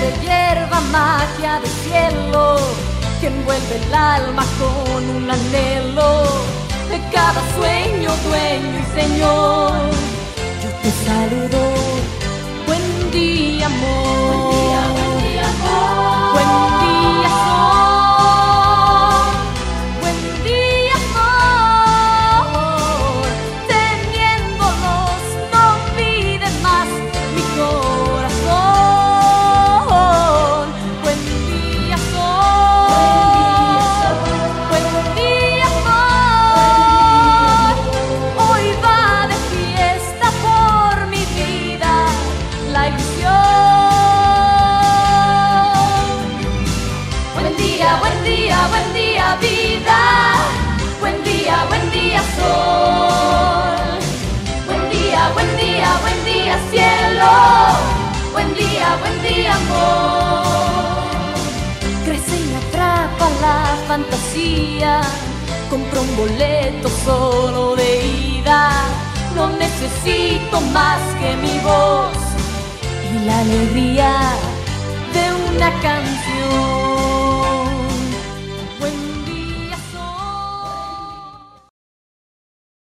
de hierba, magia de cielo, que envuelve el alma con un anhelo de cada sueño, dueño y señor. Buen día. Buen día, sol. Buen día, buen día, buen día cielo. Buen día, buen día amor. Crece y atrapa la fantasía. Compro un boleto solo de ida. No necesito más que mi voz y la alegría.